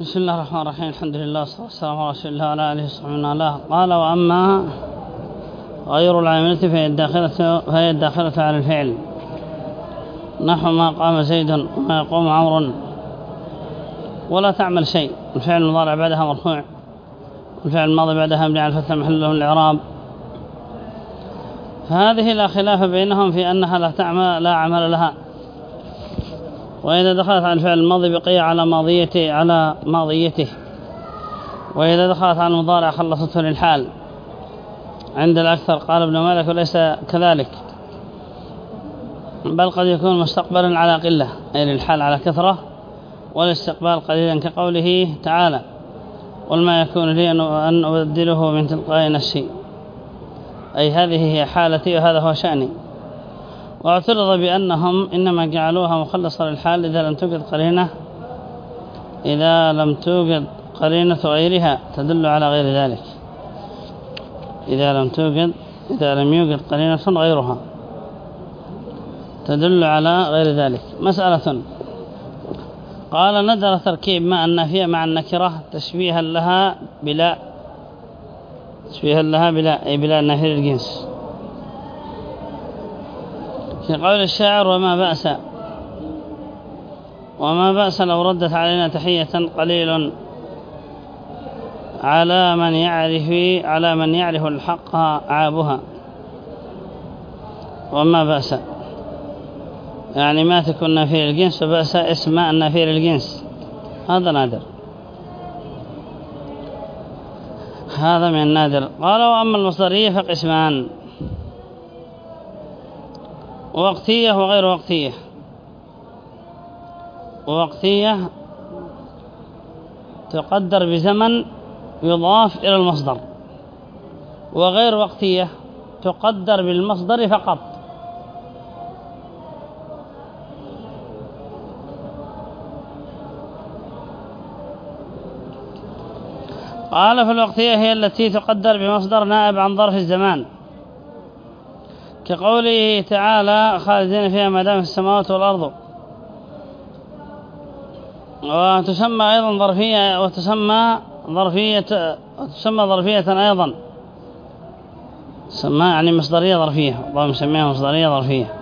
بسم الله الرحمن الرحيم. الحمد لله والصلاة والسلام على رسول الله وعلى آله وصحبه الله قال وأما غير العاملة فهي الداخلة, فهي الداخلة على الفعل. نحو ما قام زيد وما يقوم عمر ولا تعمل شيء. الفعل المضارع بعدها مرفوع. والفعل الماضي بعدها مبني على الفتح محل له الإعراب. فهذه لا خلاف بينهم في أنها لا تعمل لا عمل لها. وإذا دخلت على الفعل الماضي بقي على ماضيته على ماضيته. وإذا دخلت على المضارع خلصته للحال. عند الأكثر قال ابن مالك وليس كذلك. بل قد يكون مستقبلا على قلة أي للحال على كثرة والاستقبال قليلا كقوله تعالى. قل ما يكون لي أن أبدله من تلقاء نفسي. أي هذه هي حالتي وهذا هو شأني. واعترض بأنهم إنما جعلوها مخلصة للحال إذا لم توجد قرينة إذا لم توجد قرينة غيرها تدل على غير ذلك. إذا لم توجد إذا لم يوجد قرينة غيرها تدل على غير ذلك. مسألة قال ندر تركيب ما النافية مع النكرة تشبيها لها بلا تشبيها لها بلا أي بلا النافية الجنس في قول الشاعر وما بأس. وما بأس لو ردت علينا تحية قليل على من يعرف على من يعرف الحق عابها. وما بأس. يعني ما تكون نافير الجنس وبأس اسم النافير الجنس. هذا نادر. هذا من النادر. قال وأما المصدرية فقسمان. وقتية وغير وقتية وقتية تقدر بزمن يضاف إلى المصدر. وغير وقتية تقدر بالمصدر فقط. قال في الوقتية هي التي تقدر بمصدر نائب عن ظرف الزمان. كقوله تعالى خالدين فيها ما دام السماوات والأرض. وتسمى أيضا ظرفية وتسمى ظرفية وتسمى ظرفية أيضا. سمى يعني مصدرية ظرفية الله مسميها مصدرية ظرفية.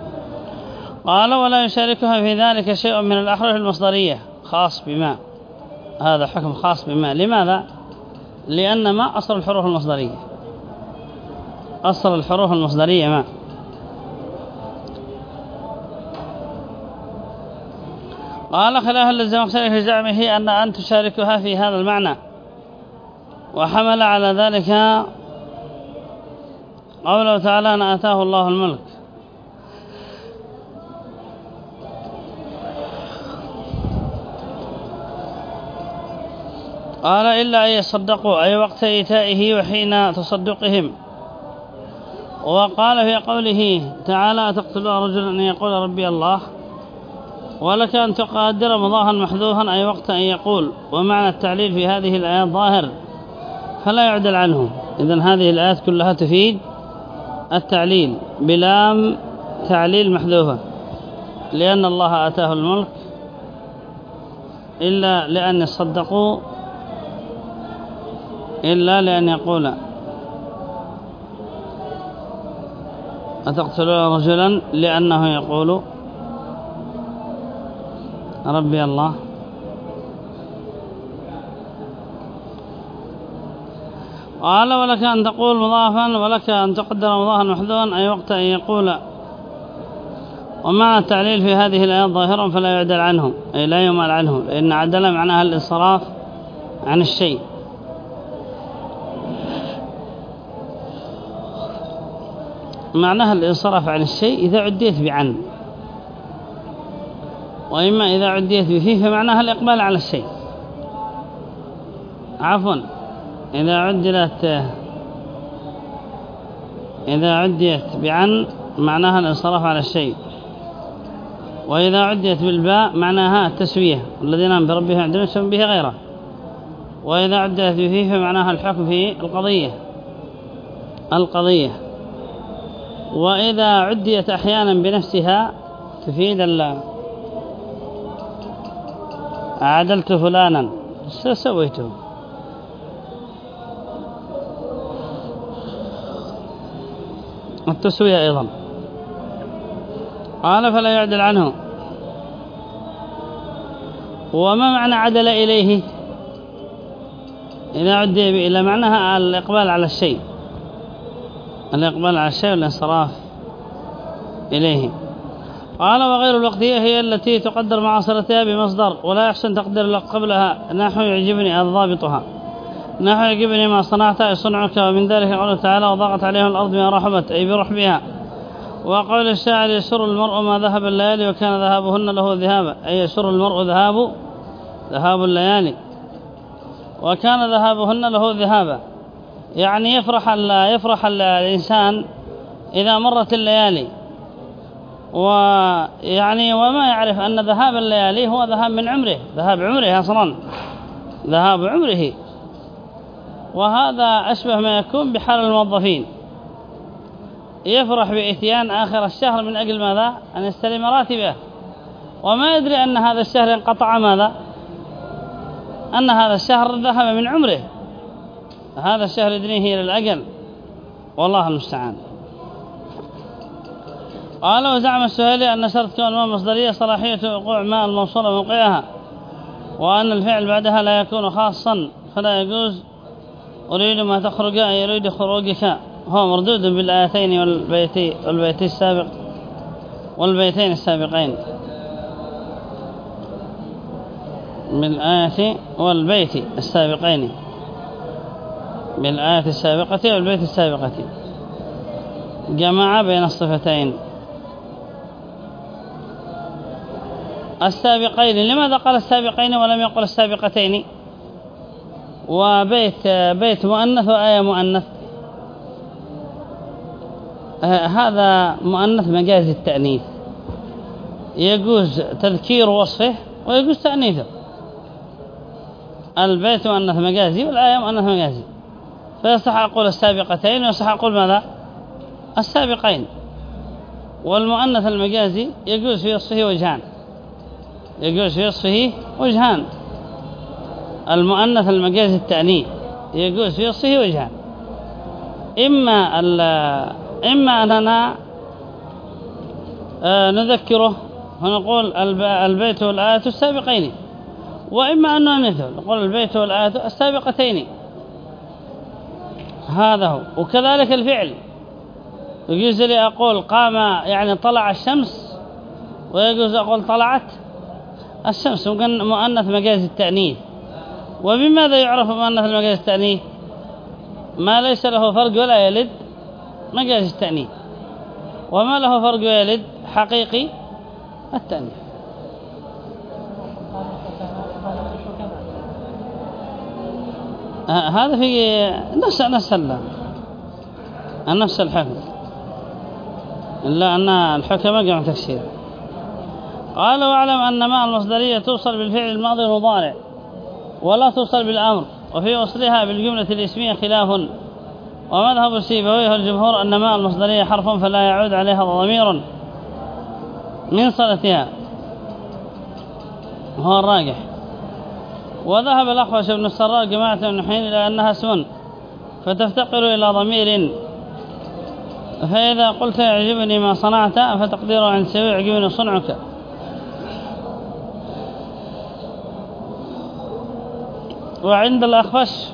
قال ولا يشاركها في ذلك شيء من الأحرف المصدرية. خاص بما هذا حكم خاص بما. لماذا؟ لأن ما أصل الحروف المصدرية. أصل الحروف المصدرية ما؟ قال خلاف الزمخشري في زعمه أن أن تشاركها في هذا المعنى. وحمل على ذلك قوله تعالى أن آتاه الله الملك. قال إلا أن يصدقوا أي وقت إيتائه وحين تصدقهم. وقال في قوله تعالى تقتلوا رجلا أن يقول ربي الله؟ ولك أن تقادر مضاها محذوفا أي وقت أن يقول ومعنى التعليل في هذه الآيات ظاهر فلا يعدل عنه. إذن هذه الآيات كلها تفيد التعليل بلام تعليل محذوفة لأن الله آتاه الملك إلا لأن يصدقوا إلا لأن يقول. أتقتلون رجلا؟ لأنه يقول. ربي الله. قال ولك أن تقول مضافا ولك أن تقدر مضافا محذوفا أي وقت أن يقول ومعنى التعليل في هذه الآيات ظاهرا فلا يعدل عنه أي لا يمال عنه لأن عدل معناها الإنصراف عن الشيء. معناها الانصراف عن الشيء إذا عديت بعن. وإما إذا عديت بفيه فمعناها الإقبال على الشيء. عفوا إذا عدلت إذا عديت بعن معناها الانصراف على الشيء. وإذا عديت بالباء معناها التسوية الذين بربهم عندهم به غيره. وإذا عديت بفيه فمعناها الحكم في القضية. القضية. وإذا عديت أحيانا بنفسها تفيد عدلت فلانا. سويته. التسوية أيضا. قال فلا يعدل عنه. وما معنى عدل إليه؟ إذا عدي إلى معناها الإقبال على الشيء. الإقبال على الشيء والانصراف إليه. قال وغير الوقتية هي التي تقدر معاصرتها بمصدر ولا يحسن تقدر قبلها. نحو يعجبني الضابطها نحو يعجبني ما صنعت صنعك ومن ذلك قوله تعالى وضاقت عليهم الأرض ما رحبت أي برحبها وقول الشاعر يسر المرء ما ذهب الليالي وكان ذهابهن له ذهابا أي يسر المرء ذهاب ذهاب الليالي. وكان ذهابهن له ذهابا يعني يفرح يفرح الإنسان إذا مرت الليالي. ويعني وما يعرف أن ذهاب الليالي هو ذهاب من عمره ذهاب عمره أصلا ذهاب عمره. وهذا أشبه ما يكون بحال الموظفين. يفرح بإتيان آخر الشهر من أجل ماذا؟ أن يستلم راتبه. وما يدري أن هذا الشهر انقطع ماذا؟ أن هذا الشهر ذهب من عمره. هذا الشهر يدنيه إلى الأجل. والله المستعان. قال وزعم السهيلي أن شرط كون الماء مصدرية صلاحية وقوع ماء الموصول موقعها وأن الفعل بعدها لا يكون خاصا فلا يجوز. أريد ما تخرج أي يريد خروجك. هو مردود بالآيتين والبيت والبيت السابق والبيتين السابقين. بالآية والبيت السابقين. بالآية السابقة والبيت السابقة. جمع بين الصفتين. السابقين. لماذا قال السابقين ولم يقل السابقتين؟ وبيت بيت مؤنث وآية مؤنث. هذا مؤنث مجاز التأنيث. يجوز تذكير وصفه ويجوز تأنيثه. البيت مؤنث مجازي والآية مؤنث مجازي. فيصح أقول السابقتين ويصح أقول ماذا؟ السابقين. والمؤنث المجازي يجوز في وصفه وجهان. يجوز في وصفه وجهان. المؤنث المجازي التأنيث يجوز في وصفه وجهان. إما إما أننا آه، نذكره ونقول البيت والآية السابقين. وإما أن نؤنثه نقول البيت والآية السابقتين. هذا هو. وكذلك الفعل. يجوز لي أقول قام يعني طلع الشمس ويجوز أقول طلعت الشمس مؤنث مجاز التأنيث. وبماذا يعرف مؤنث المجاز التأنيث؟ ما ليس له فرق ولا يلد مجاز التأنيث. وما له فرق ويلد حقيقي التأنيث. آه، هذا في نفس نفس نفس الحكم إلا أن الحكم جمع تكسير. قال واعلم أن ماء المصدرية توصل بالفعل الماضي المضارع ولا توصل بالأمر وفي وصلها بالجملة الإسمية خلاف. ومذهب السيبويه الجمهور أن ماء المصدرية حرف فلا يعود عليها ضمير من صلتها. هو الراجح. وذهب الأخوش بن السراء جماعة النحين إلى أنها اسم فتفتقر إلى ضمير. فإذا قلت يعجبني ما صنعت فتقديره عن سوي يعجبني صنعك. وعند الأخفش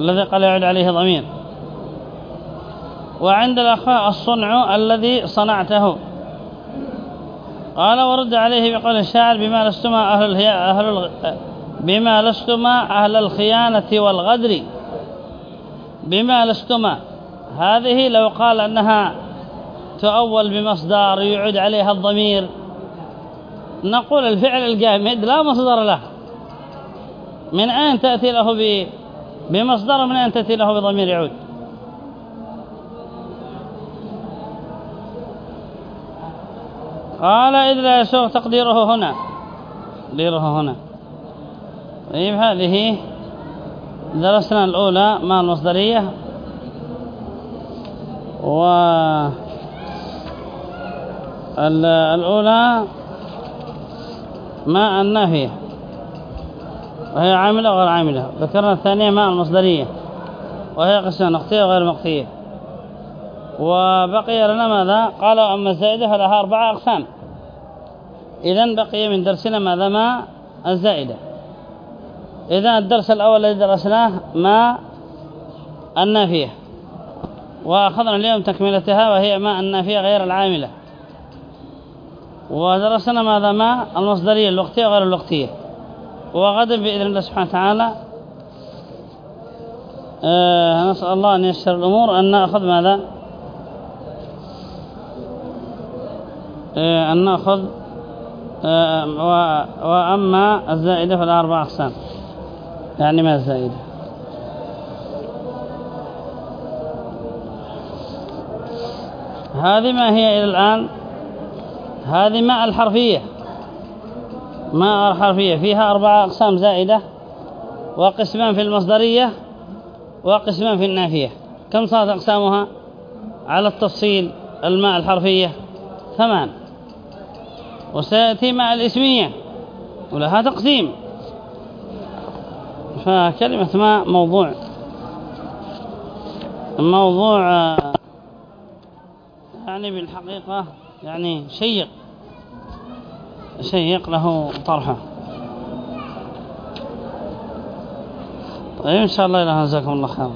الذي قال يعد عليه ضمير. وعند الأخفاء الصنع الذي صنعته. قال ورد عليه بقول الشاعر بما لستما أهل, أهل بما لستما أهل الخيانة والغدر. بما لستما. هذه لو قال أنها تؤول بمصدر يعد عليها الضمير نقول الفعل الجامد لا مصدر له. من أين تأتي له بمصدر من أين تأتي له بضمير يعود؟ قال إذ لا يسوغ تقديره هنا. تقديره هنا. طيب هذه درسنا الأولى مع المصدرية. و الأولى ماء النافية وهي عاملة وغير عاملة. ذكرنا الثانية ماء المصدرية. وهي قسمة نقطية وغير نقطية وبقي لنا ماذا؟ قالوا أما الزائدة فلها أربعة أقسام. إذن بقي من درسنا ماذا؟ ما الزائدة إذن الدرس الأول الذي درسناه ما النافية. وأخذنا اليوم تكملتها وهي ما النافية غير العاملة. ودرسنا ماذا؟ ما المصدرية الوقتية وغير الوقتية. وغدا بإذن الله سبحانه وتعالى آه نسأل الله أن يسر الأمور. أن نأخذ ماذا؟ آه أن نأخذ آه وأما الزائدة فالأربع أقسام. يعني ما الزائدة؟ هذه ما هي إلى الآن؟ هذه ماء الحرفية. ماء الحرفية فيها. أربعة أقسام زائدة وقسمان في المصدرية وقسمان في النافية. كم صارت أقسامها؟ على التفصيل الماء الحرفية ثمان. وسيأتي ماء الإسمية ولها تقسيم. فكلمة ماء موضوع. موضوع يعني بالحقيقة يعني شيق. شيق له طرحه. طيب إن شاء الله إله جزاكم الله خير